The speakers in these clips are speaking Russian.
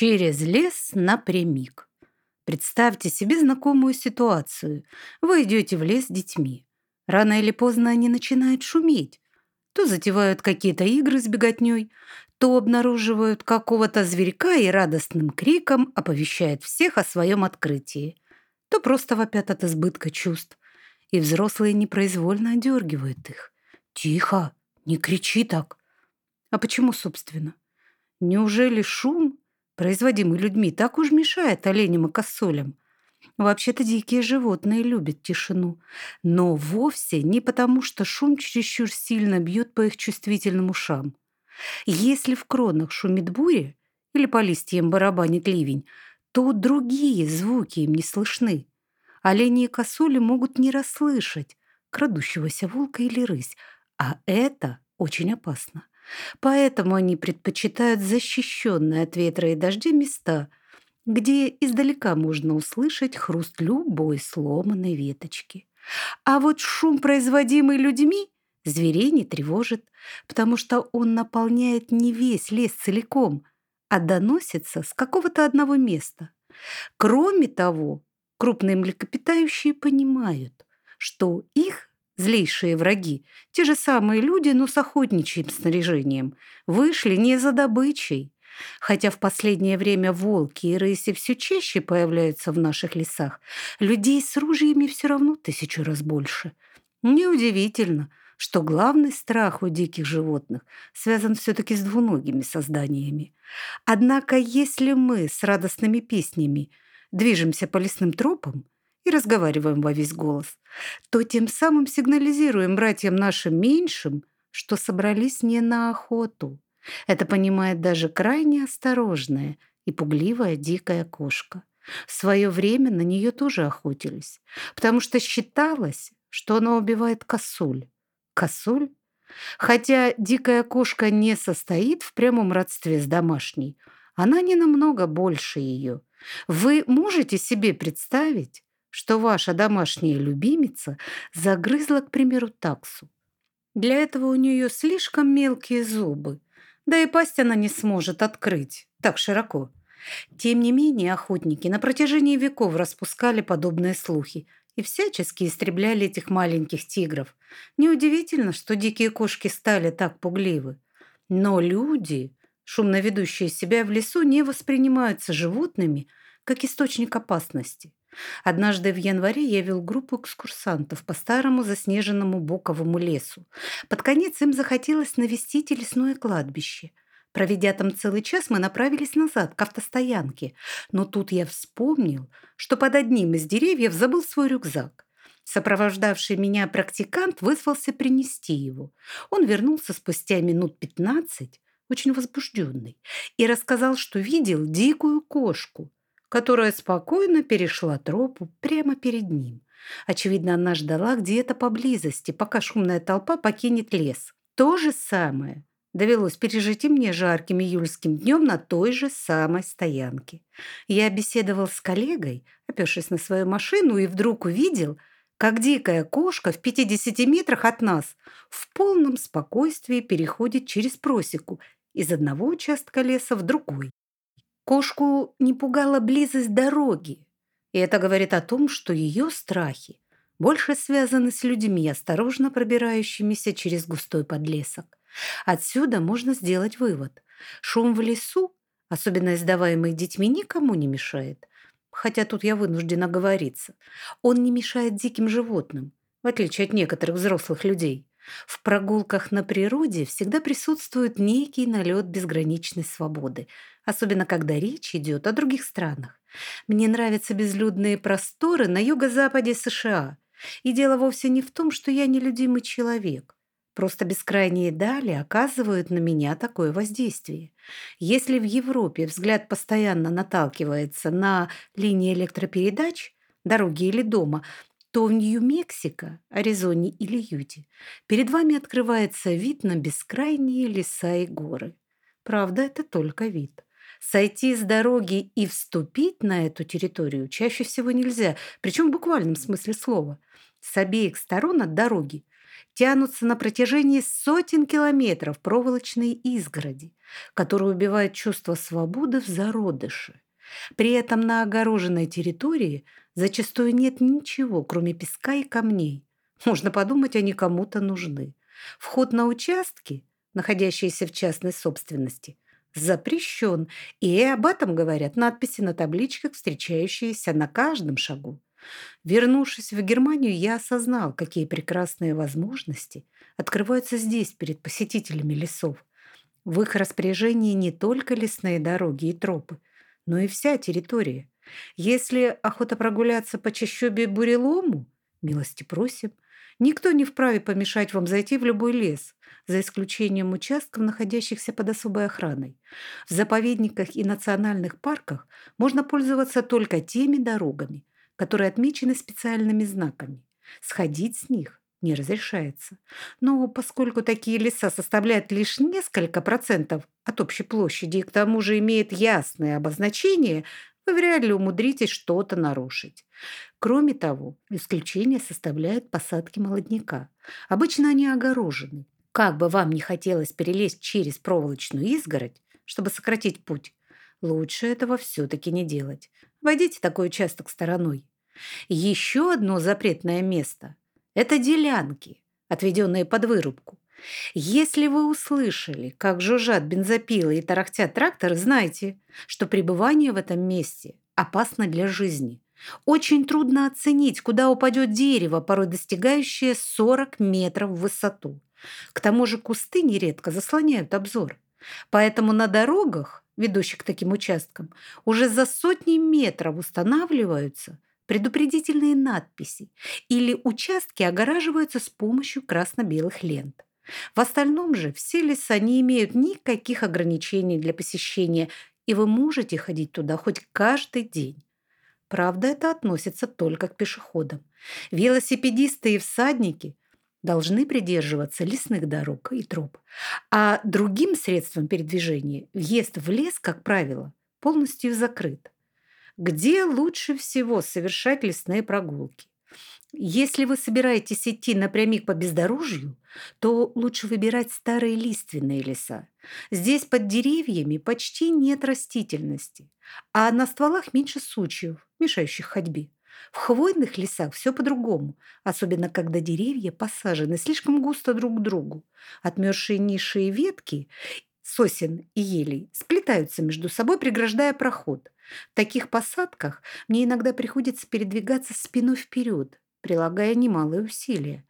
Через лес напрямик. Представьте себе знакомую ситуацию. Вы идете в лес с детьми. Рано или поздно они начинают шуметь. То затевают какие-то игры с беготней, то обнаруживают какого-то зверька и радостным криком оповещают всех о своем открытии, то просто вопят от избытка чувств, и взрослые непроизвольно одергивают их. «Тихо! Не кричи так!» А почему, собственно? Неужели шум производимый людьми, так уж мешает оленям и косулям. Вообще-то дикие животные любят тишину, но вовсе не потому, что шум чересчур сильно бьет по их чувствительным ушам. Если в кронах шумит буря или по листьям барабанит ливень, то другие звуки им не слышны. Олени и косули могут не расслышать крадущегося волка или рысь, а это очень опасно. Поэтому они предпочитают защищенные от ветра и дождя места, где издалека можно услышать хруст любой сломанной веточки. А вот шум, производимый людьми, зверей не тревожит, потому что он наполняет не весь лес целиком, а доносится с какого-то одного места. Кроме того, крупные млекопитающие понимают, что их Злейшие враги, те же самые люди, но с охотничьим снаряжением, вышли не за добычей. Хотя в последнее время волки и рыси все чаще появляются в наших лесах, людей с ружьями все равно тысячу раз больше. Неудивительно, что главный страх у диких животных связан все-таки с двуногими созданиями. Однако если мы с радостными песнями движемся по лесным тропам, и разговариваем во весь голос, то тем самым сигнализируем братьям нашим меньшим, что собрались не на охоту. Это понимает даже крайне осторожная и пугливая дикая кошка. В свое время на нее тоже охотились, потому что считалось, что она убивает косуль. Косуль? Хотя дикая кошка не состоит в прямом родстве с домашней, она не намного больше ее. Вы можете себе представить, что ваша домашняя любимица загрызла, к примеру, таксу. Для этого у нее слишком мелкие зубы, да и пасть она не сможет открыть так широко. Тем не менее, охотники на протяжении веков распускали подобные слухи и всячески истребляли этих маленьких тигров. Неудивительно, что дикие кошки стали так пугливы. Но люди, шумно ведущие себя в лесу, не воспринимаются животными как источник опасности. Однажды в январе я вел группу экскурсантов по старому заснеженному буковому лесу. Под конец им захотелось навестить лесное кладбище. Проведя там целый час, мы направились назад, к автостоянке. Но тут я вспомнил, что под одним из деревьев забыл свой рюкзак. Сопровождавший меня практикант вызвался принести его. Он вернулся спустя минут пятнадцать, очень возбужденный, и рассказал, что видел дикую кошку – которая спокойно перешла тропу прямо перед ним. Очевидно, она ждала где-то поблизости, пока шумная толпа покинет лес. То же самое довелось пережить и мне жарким июльским днем на той же самой стоянке. Я беседовал с коллегой, опершись на свою машину, и вдруг увидел, как дикая кошка в 50 метрах от нас в полном спокойствии переходит через просеку из одного участка леса в другой. Кошку не пугала близость дороги, и это говорит о том, что ее страхи больше связаны с людьми, осторожно пробирающимися через густой подлесок. Отсюда можно сделать вывод. Шум в лесу, особенно издаваемый детьми, никому не мешает. Хотя тут я вынуждена говориться. Он не мешает диким животным, в отличие от некоторых взрослых людей. В прогулках на природе всегда присутствует некий налет безграничной свободы, особенно когда речь идет о других странах. Мне нравятся безлюдные просторы на юго-западе США. И дело вовсе не в том, что я нелюдимый человек. Просто бескрайние дали оказывают на меня такое воздействие. Если в Европе взгляд постоянно наталкивается на линии электропередач, дороги или дома, то в Нью-Мексико, Аризоне или Юте перед вами открывается вид на бескрайние леса и горы. Правда, это только вид. Сойти с дороги и вступить на эту территорию чаще всего нельзя, причем в буквальном смысле слова. С обеих сторон от дороги тянутся на протяжении сотен километров проволочные изгороди, которые убивают чувство свободы в зародыше. При этом на огороженной территории зачастую нет ничего, кроме песка и камней. Можно подумать, они кому-то нужны. Вход на участки, находящиеся в частной собственности, запрещен, и об этом говорят надписи на табличках, встречающиеся на каждом шагу. Вернувшись в Германию, я осознал, какие прекрасные возможности открываются здесь перед посетителями лесов. В их распоряжении не только лесные дороги и тропы, но и вся территория. Если охота прогуляться по чащобе бурелому, милости просим. Никто не вправе помешать вам зайти в любой лес, за исключением участков, находящихся под особой охраной. В заповедниках и национальных парках можно пользоваться только теми дорогами, которые отмечены специальными знаками. Сходить с них не разрешается. Но поскольку такие леса составляют лишь несколько процентов от общей площади и к тому же имеют ясное обозначение, вы вряд ли умудритесь что-то нарушить. Кроме того, исключение составляют посадки молодняка. Обычно они огорожены. Как бы вам не хотелось перелезть через проволочную изгородь, чтобы сократить путь, лучше этого все-таки не делать. Войдите такой участок стороной. Еще одно запретное место – это делянки, отведенные под вырубку. Если вы услышали, как жужжат бензопилы и тарахтят тракторы, знайте, что пребывание в этом месте опасно для жизни. Очень трудно оценить, куда упадет дерево, порой достигающее 40 метров в высоту. К тому же кусты нередко заслоняют обзор. Поэтому на дорогах, ведущих к таким участкам, уже за сотни метров устанавливаются – предупредительные надписи или участки огораживаются с помощью красно-белых лент. В остальном же все леса не имеют никаких ограничений для посещения, и вы можете ходить туда хоть каждый день. Правда, это относится только к пешеходам. Велосипедисты и всадники должны придерживаться лесных дорог и троп, а другим средством передвижения въезд в лес, как правило, полностью закрыт где лучше всего совершать лесные прогулки. Если вы собираетесь идти напрямик по бездорожью, то лучше выбирать старые лиственные леса. Здесь под деревьями почти нет растительности, а на стволах меньше сучьев, мешающих ходьбе. В хвойных лесах все по-другому, особенно когда деревья посажены слишком густо друг к другу. Отмерзшие ниши и ветки сосен и елей сплетаются между собой, преграждая проход. В таких посадках мне иногда приходится передвигаться спиной вперед, прилагая немалые усилия.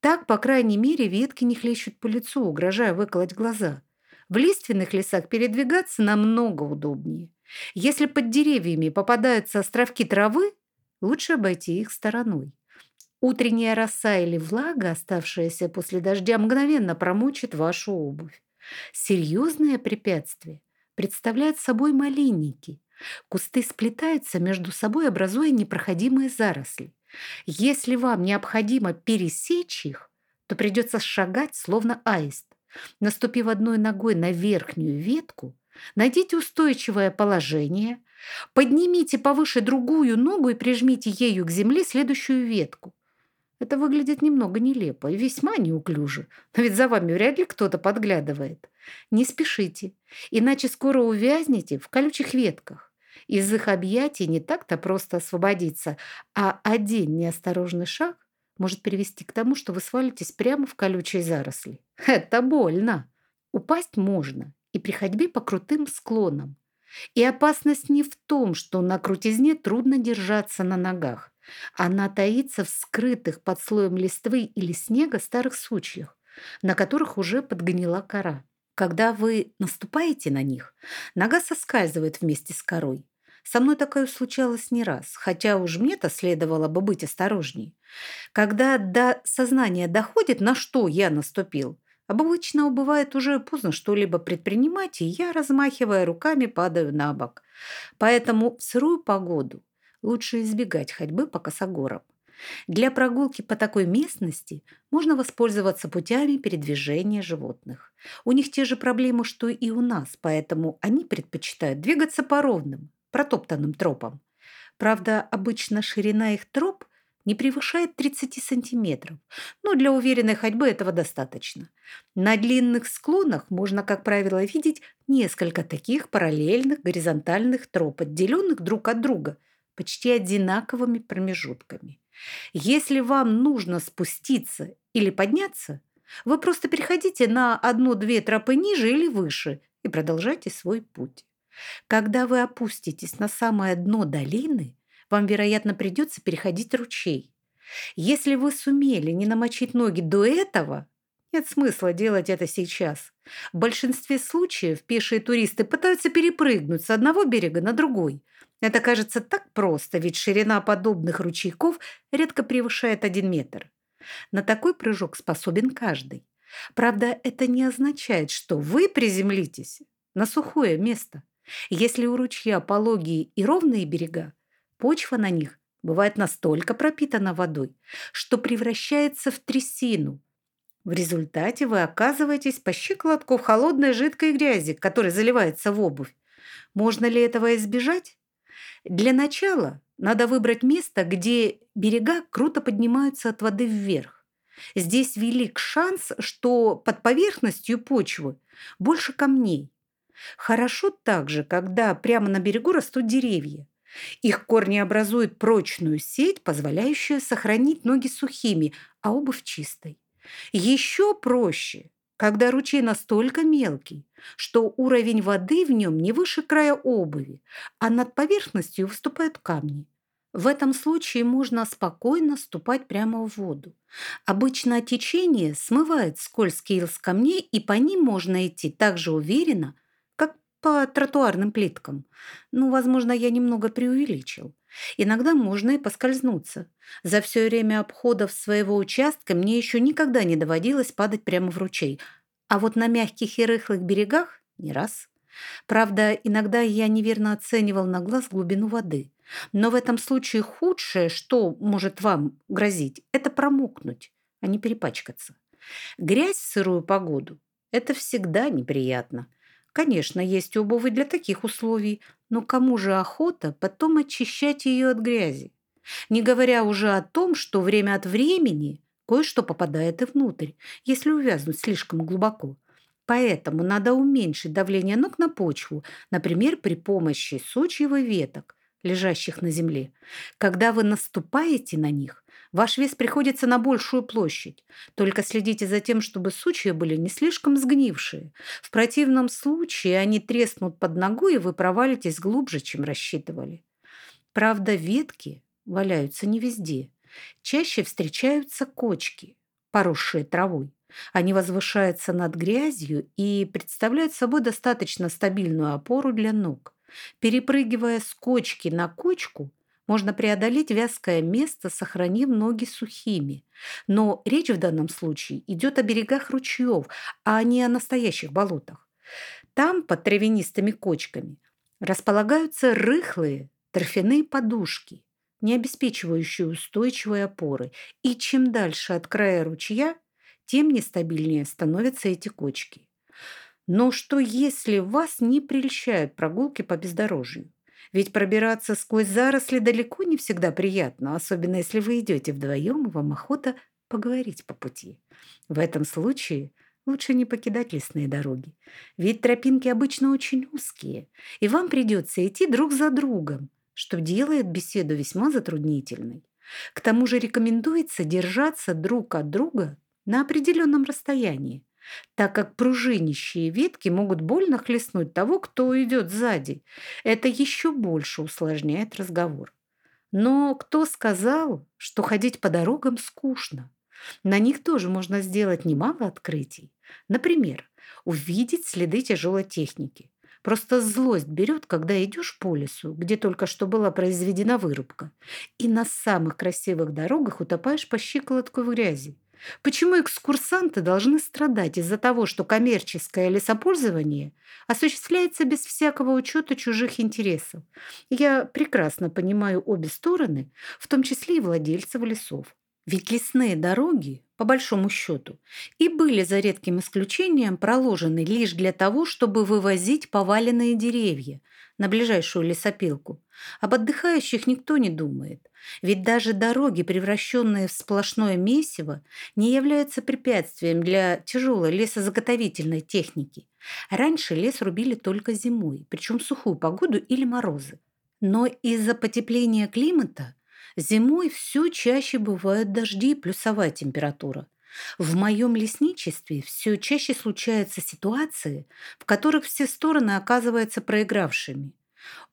Так, по крайней мере, ветки не хлещут по лицу, угрожая выколоть глаза. В лиственных лесах передвигаться намного удобнее. Если под деревьями попадаются островки травы, лучше обойти их стороной. Утренняя роса или влага, оставшаяся после дождя, мгновенно промочит вашу обувь. Серьезное препятствие представляют собой малинники. Кусты сплетаются между собой, образуя непроходимые заросли. Если вам необходимо пересечь их, то придется шагать, словно аист. Наступив одной ногой на верхнюю ветку, найдите устойчивое положение, поднимите повыше другую ногу и прижмите ею к земле следующую ветку. Это выглядит немного нелепо и весьма неуклюже, но ведь за вами вряд ли кто-то подглядывает. Не спешите, иначе скоро увязнете в колючих ветках. Из их объятий не так-то просто освободиться, а один неосторожный шаг может привести к тому, что вы свалитесь прямо в колючие заросли. Это больно. Упасть можно и при ходьбе по крутым склонам. И опасность не в том, что на крутизне трудно держаться на ногах. Она таится в скрытых под слоем листвы или снега старых сучьях, на которых уже подгнила кора. Когда вы наступаете на них, нога соскальзывает вместе с корой. Со мной такое случалось не раз, хотя уж мне-то следовало бы быть осторожней. Когда до сознания доходит, на что я наступил, обычно бывает уже поздно что-либо предпринимать, и я, размахивая руками, падаю на бок. Поэтому в сырую погоду лучше избегать ходьбы по косогорам. Для прогулки по такой местности можно воспользоваться путями передвижения животных. У них те же проблемы, что и у нас, поэтому они предпочитают двигаться по ровным, протоптанным тропам. Правда, обычно ширина их троп не превышает 30 сантиметров, но для уверенной ходьбы этого достаточно. На длинных склонах можно, как правило, видеть несколько таких параллельных горизонтальных троп, отделенных друг от друга почти одинаковыми промежутками. Если вам нужно спуститься или подняться, вы просто переходите на одну-две тропы ниже или выше и продолжайте свой путь. Когда вы опуститесь на самое дно долины, вам, вероятно, придется переходить ручей. Если вы сумели не намочить ноги до этого, нет смысла делать это сейчас. В большинстве случаев пешие туристы пытаются перепрыгнуть с одного берега на другой. Это кажется так просто, ведь ширина подобных ручейков редко превышает один метр. На такой прыжок способен каждый. Правда, это не означает, что вы приземлитесь на сухое место. Если у ручья пологие и ровные берега, почва на них бывает настолько пропитана водой, что превращается в трясину. В результате вы оказываетесь по щиколотку в холодной жидкой грязи, которая заливается в обувь. Можно ли этого избежать? Для начала надо выбрать место, где берега круто поднимаются от воды вверх. Здесь велик шанс, что под поверхностью почвы больше камней. Хорошо также, когда прямо на берегу растут деревья. Их корни образуют прочную сеть, позволяющую сохранить ноги сухими, а обувь чистой. Еще проще, когда ручей настолько мелкий, что уровень воды в нем не выше края обуви, а над поверхностью выступают камни. В этом случае можно спокойно ступать прямо в воду. Обычно течение смывает скользкие с камней, и по ним можно идти так же уверенно, по тротуарным плиткам. Ну, возможно, я немного преувеличил. Иногда можно и поскользнуться. За все время обходов своего участка мне еще никогда не доводилось падать прямо в ручей. А вот на мягких и рыхлых берегах не раз. Правда, иногда я неверно оценивал на глаз глубину воды. Но в этом случае худшее, что может вам грозить, это промокнуть, а не перепачкаться. Грязь в сырую погоду – это всегда неприятно. Конечно, есть обувь для таких условий, но кому же охота потом очищать ее от грязи? Не говоря уже о том, что время от времени кое-что попадает и внутрь, если увязнуть слишком глубоко. Поэтому надо уменьшить давление ног на почву, например, при помощи сучьев и веток, лежащих на земле. Когда вы наступаете на них, Ваш вес приходится на большую площадь. Только следите за тем, чтобы сучья были не слишком сгнившие. В противном случае они треснут под ногой, и вы провалитесь глубже, чем рассчитывали. Правда, ветки валяются не везде. Чаще встречаются кочки, поросшие травой. Они возвышаются над грязью и представляют собой достаточно стабильную опору для ног. Перепрыгивая с кочки на кочку, можно преодолеть вязкое место, сохранив ноги сухими. Но речь в данном случае идет о берегах ручьев, а не о настоящих болотах. Там, под травянистыми кочками, располагаются рыхлые торфяные подушки, не обеспечивающие устойчивой опоры. И чем дальше от края ручья, тем нестабильнее становятся эти кочки. Но что если вас не прельщают прогулки по бездорожью? Ведь пробираться сквозь заросли далеко не всегда приятно, особенно если вы идете вдвоем, и вам охота поговорить по пути. В этом случае лучше не покидать лесные дороги, ведь тропинки обычно очень узкие, и вам придется идти друг за другом, что делает беседу весьма затруднительной. К тому же рекомендуется держаться друг от друга на определенном расстоянии, так как пружинищие ветки могут больно хлестнуть того, кто идет сзади. Это еще больше усложняет разговор. Но кто сказал, что ходить по дорогам скучно? На них тоже можно сделать немало открытий. Например, увидеть следы тяжелой техники. Просто злость берет, когда идешь по лесу, где только что была произведена вырубка, и на самых красивых дорогах утопаешь по щиколотку в грязи. Почему экскурсанты должны страдать из-за того, что коммерческое лесопользование осуществляется без всякого учета чужих интересов? Я прекрасно понимаю обе стороны, в том числе и владельцев лесов. Ведь лесные дороги, по большому счету, и были за редким исключением проложены лишь для того, чтобы вывозить поваленные деревья на ближайшую лесопилку. Об отдыхающих никто не думает. Ведь даже дороги, превращенные в сплошное месиво, не являются препятствием для тяжелой лесозаготовительной техники. Раньше лес рубили только зимой, причем сухую погоду или морозы. Но из-за потепления климата Зимой все чаще бывают дожди и плюсовая температура. В моем лесничестве все чаще случаются ситуации, в которых все стороны оказываются проигравшими.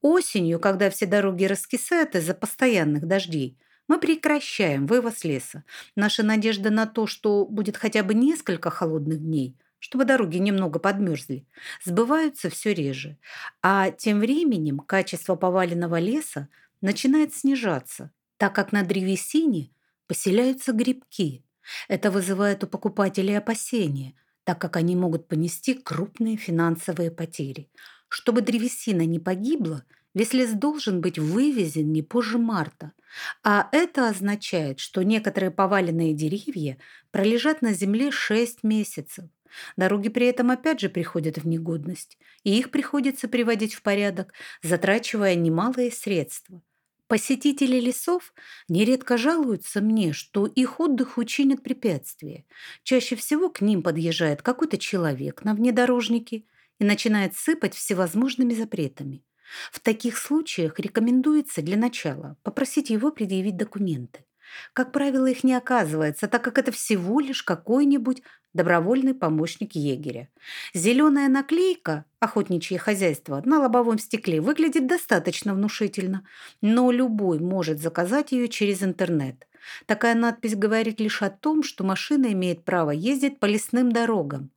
Осенью, когда все дороги раскисают из-за постоянных дождей, мы прекращаем вывоз леса. Наша надежда на то, что будет хотя бы несколько холодных дней, чтобы дороги немного подмерзли, сбываются все реже. А тем временем качество поваленного леса начинает снижаться, так как на древесине поселяются грибки. Это вызывает у покупателей опасения, так как они могут понести крупные финансовые потери. Чтобы древесина не погибла, весь лес должен быть вывезен не позже марта. А это означает, что некоторые поваленные деревья пролежат на земле 6 месяцев. Дороги при этом опять же приходят в негодность, и их приходится приводить в порядок, затрачивая немалые средства. Посетители лесов нередко жалуются мне, что их отдых учинят препятствия. Чаще всего к ним подъезжает какой-то человек на внедорожнике и начинает сыпать всевозможными запретами. В таких случаях рекомендуется для начала попросить его предъявить документы. Как правило, их не оказывается, так как это всего лишь какой-нибудь добровольный помощник егеря. Зеленая наклейка «Охотничье хозяйство» на лобовом стекле выглядит достаточно внушительно, но любой может заказать ее через интернет. Такая надпись говорит лишь о том, что машина имеет право ездить по лесным дорогам.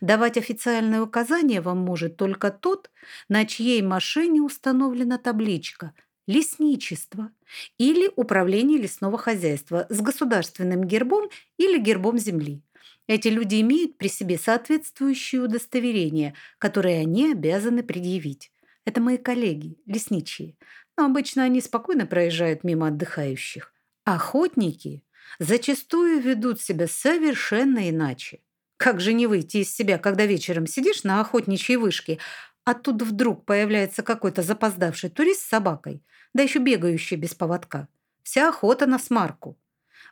Давать официальные указания вам может только тот, на чьей машине установлена табличка лесничество или управление лесного хозяйства с государственным гербом или гербом земли. Эти люди имеют при себе соответствующие удостоверения, которые они обязаны предъявить. Это мои коллеги, лесничие. Но обычно они спокойно проезжают мимо отдыхающих. Охотники зачастую ведут себя совершенно иначе. Как же не выйти из себя, когда вечером сидишь на охотничьей вышке, а тут вдруг появляется какой-то запоздавший турист с собакой, да еще бегающий без поводка. Вся охота на смарку.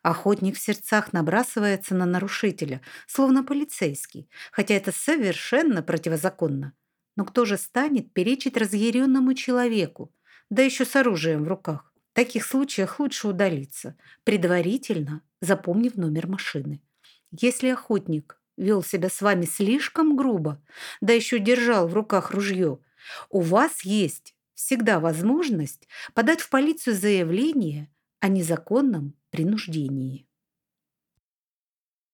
Охотник в сердцах набрасывается на нарушителя, словно полицейский, хотя это совершенно противозаконно. Но кто же станет перечить разъяренному человеку, да еще с оружием в руках? В таких случаях лучше удалиться, предварительно запомнив номер машины. Если охотник вел себя с вами слишком грубо, да еще держал в руках ружье, у вас есть всегда возможность подать в полицию заявление о незаконном принуждении.